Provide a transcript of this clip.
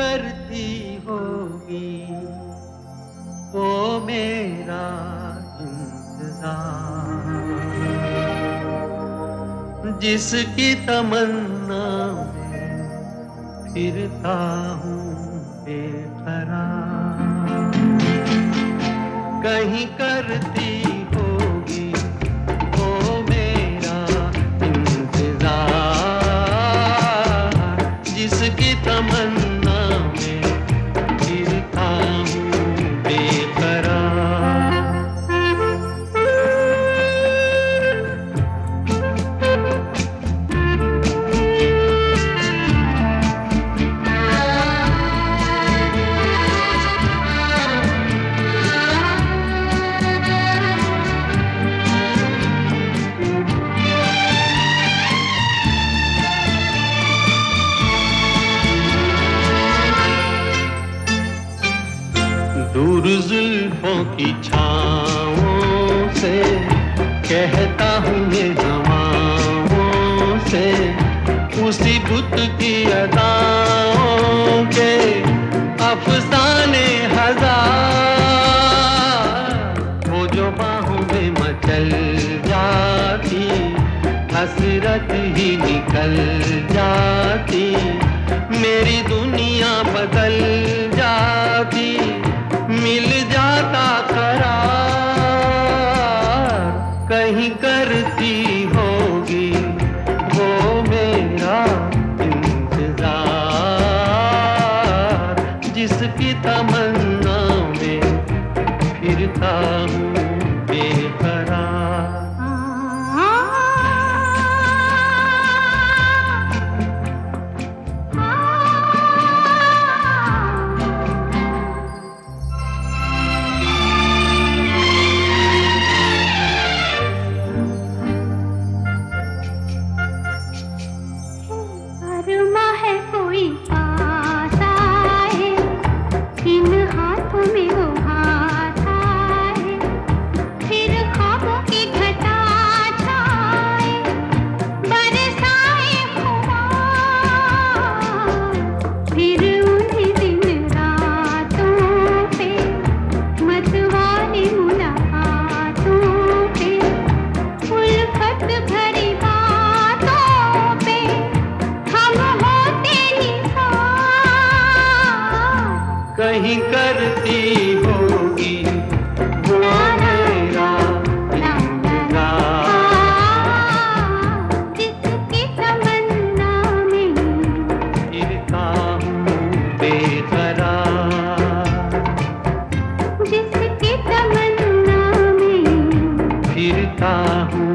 करती होगी। वो मेरा इंतज़ार। जिसकी तमन्ना में फिरता हूँ बेखरा कहीं करती जुल्फों की छाओं से कहता हूँ ये हवाओं से, उसी बुत की अदाओं के अफसाने हज़ार। वो जो बाहों में मचल जाती, हसरत ही निकल जाती, मेरी दुनिया बदल कहीं करती होगी वो मेरा इंतज़ार। जिसकी तमन्ना में फिरता हूँ कहीं करती होगी वो जिसकी तमन्ना में हूँ जिसकी तमन्ना में फिरता हूँ